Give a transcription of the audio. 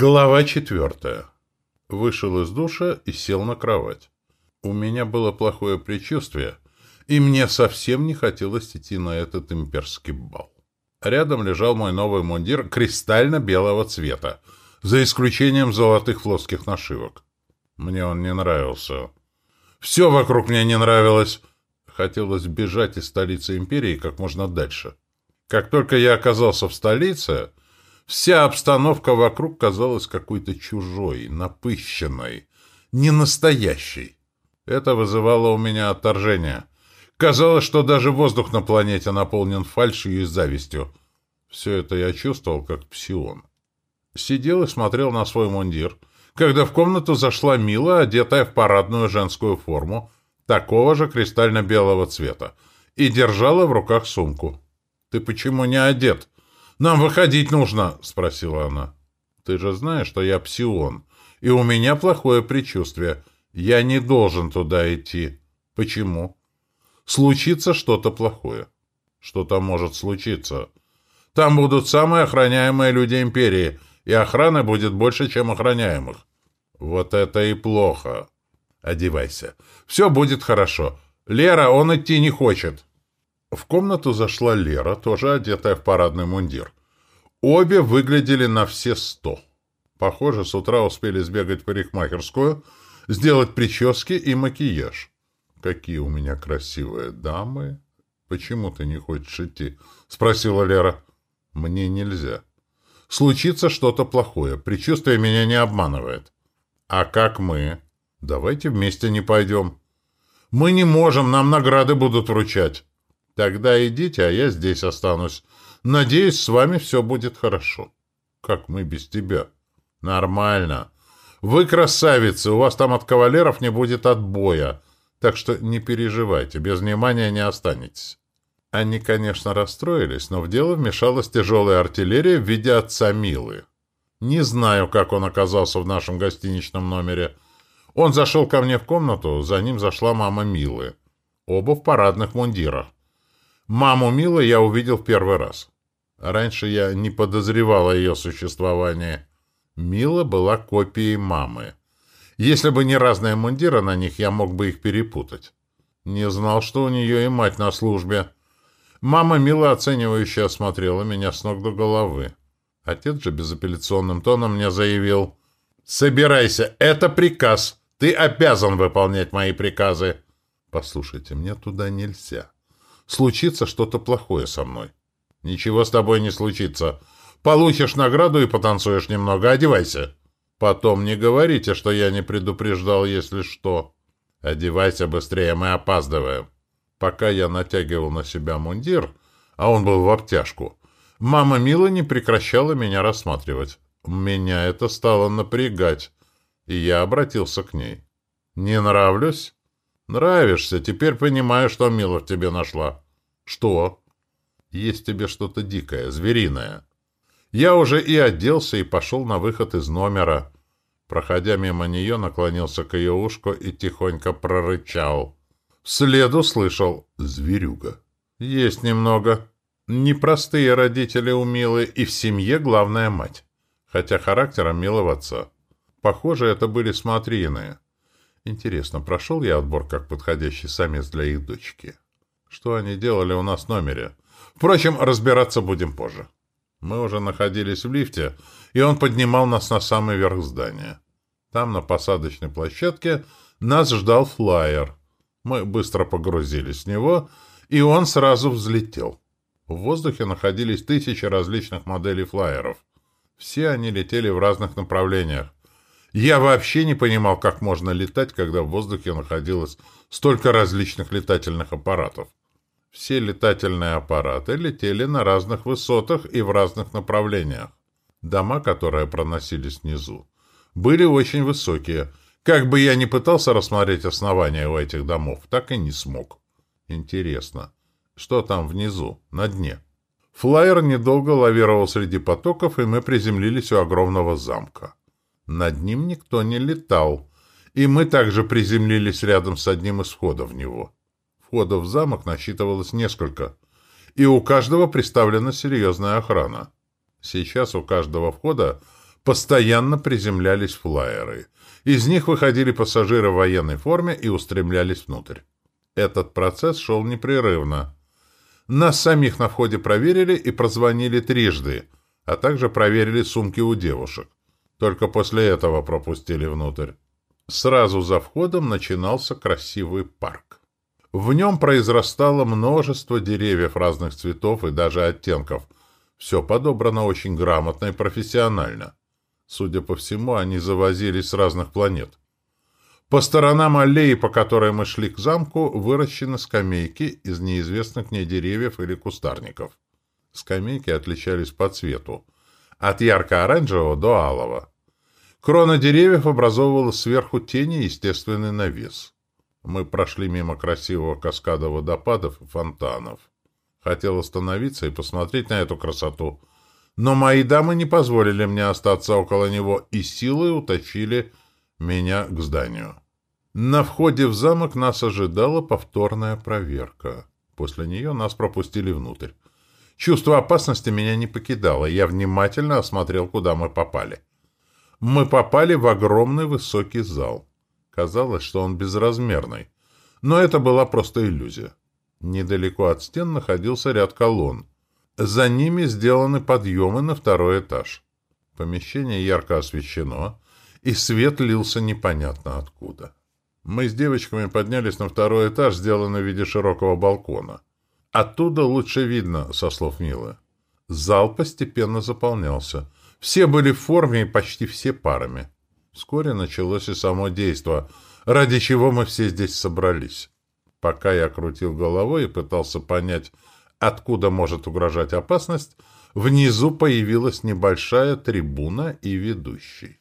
Глава четвертая. Вышел из душа и сел на кровать. У меня было плохое предчувствие, и мне совсем не хотелось идти на этот имперский бал. Рядом лежал мой новый мундир кристально-белого цвета, за исключением золотых плоских нашивок. Мне он не нравился. Все вокруг мне не нравилось. Хотелось бежать из столицы империи как можно дальше. Как только я оказался в столице, Вся обстановка вокруг казалась какой-то чужой, напыщенной, ненастоящей. Это вызывало у меня отторжение. Казалось, что даже воздух на планете наполнен фальшью и завистью. Все это я чувствовал, как псион. Сидел и смотрел на свой мундир, когда в комнату зашла Мила, одетая в парадную женскую форму, такого же кристально-белого цвета, и держала в руках сумку. «Ты почему не одет?» «Нам выходить нужно», — спросила она. «Ты же знаешь, что я псион, и у меня плохое предчувствие. Я не должен туда идти. Почему?» «Случится что-то плохое». «Что-то может случиться. Там будут самые охраняемые люди Империи, и охраны будет больше, чем охраняемых». «Вот это и плохо». «Одевайся. Все будет хорошо. Лера, он идти не хочет». В комнату зашла Лера, тоже одетая в парадный мундир. Обе выглядели на все сто. Похоже, с утра успели сбегать в парикмахерскую, сделать прически и макияж. «Какие у меня красивые дамы!» «Почему ты не хочешь идти?» — спросила Лера. «Мне нельзя. Случится что-то плохое. Предчувствие меня не обманывает». «А как мы?» «Давайте вместе не пойдем». «Мы не можем, нам награды будут вручать». Тогда идите, а я здесь останусь. Надеюсь, с вами все будет хорошо. Как мы без тебя? Нормально. Вы красавицы, у вас там от кавалеров не будет отбоя. Так что не переживайте, без внимания не останетесь. Они, конечно, расстроились, но в дело вмешалась тяжелая артиллерия в виде отца Милы. Не знаю, как он оказался в нашем гостиничном номере. Он зашел ко мне в комнату, за ним зашла мама Милы. Оба в парадных мундирах. Маму Милы я увидел в первый раз. Раньше я не подозревал о ее существовании. Мила была копией мамы. Если бы не разные мундиры на них, я мог бы их перепутать. Не знал, что у нее и мать на службе. Мама Мила оценивающе осмотрела меня с ног до головы. Отец же безапелляционным тоном мне заявил. «Собирайся, это приказ. Ты обязан выполнять мои приказы». «Послушайте, мне туда нельзя» случится что-то плохое со мной. Ничего с тобой не случится. Получишь награду и потанцуешь немного. Одевайся. Потом не говорите, что я не предупреждал, если что. Одевайся быстрее, мы опаздываем. Пока я натягивал на себя мундир, а он был в обтяжку, мама Мила не прекращала меня рассматривать. Меня это стало напрягать, и я обратился к ней. «Не нравлюсь?» Нравишься, теперь понимаю, что Мила в тебе нашла. Что? Есть тебе что-то дикое, звериное. Я уже и оделся, и пошел на выход из номера. Проходя мимо нее, наклонился к ее ушку и тихонько прорычал. Вслед услышал «зверюга». Есть немного. Непростые родители у Милы, и в семье главная мать. Хотя характером милого отца. Похоже, это были смотрины. Интересно, прошел я отбор как подходящий самец для их дочки? Что они делали у нас в номере? Впрочем, разбираться будем позже. Мы уже находились в лифте, и он поднимал нас на самый верх здания. Там, на посадочной площадке, нас ждал флайер. Мы быстро погрузились в него, и он сразу взлетел. В воздухе находились тысячи различных моделей флайеров. Все они летели в разных направлениях. Я вообще не понимал, как можно летать, когда в воздухе находилось столько различных летательных аппаратов. Все летательные аппараты летели на разных высотах и в разных направлениях. Дома, которые проносились внизу, были очень высокие. Как бы я ни пытался рассмотреть основания у этих домов, так и не смог. Интересно, что там внизу, на дне? Флайер недолго лавировал среди потоков, и мы приземлились у огромного замка. Над ним никто не летал, и мы также приземлились рядом с одним из входов в него. Входов в замок насчитывалось несколько, и у каждого представлена серьезная охрана. Сейчас у каждого входа Постоянно приземлялись флайеры. Из них выходили пассажиры в военной форме и устремлялись внутрь. Этот процесс шел непрерывно. Нас самих на входе проверили и прозвонили трижды, а также проверили сумки у девушек. Только после этого пропустили внутрь. Сразу за входом начинался красивый парк. В нем произрастало множество деревьев разных цветов и даже оттенков. Все подобрано очень грамотно и профессионально. Судя по всему, они завозились с разных планет. По сторонам аллеи, по которой мы шли к замку, выращены скамейки из неизвестных мне деревьев или кустарников. Скамейки отличались по цвету. От ярко-оранжевого до алого. Крона деревьев образовывала сверху тени и естественный навес. Мы прошли мимо красивого каскада водопадов и фонтанов. Хотел остановиться и посмотреть на эту красоту, но мои дамы не позволили мне остаться около него и силой утащили меня к зданию. На входе в замок нас ожидала повторная проверка. После нее нас пропустили внутрь. Чувство опасности меня не покидало, я внимательно осмотрел, куда мы попали. Мы попали в огромный высокий зал. Казалось, что он безразмерный. Но это была просто иллюзия. Недалеко от стен находился ряд колонн. За ними сделаны подъемы на второй этаж. Помещение ярко освещено, и свет лился непонятно откуда. Мы с девочками поднялись на второй этаж, сделанный в виде широкого балкона. Оттуда лучше видно, со слов Милы. Зал постепенно заполнялся. Все были в форме и почти все парами. Вскоре началось и само действо, ради чего мы все здесь собрались. Пока я крутил головой и пытался понять, откуда может угрожать опасность, внизу появилась небольшая трибуна и ведущий.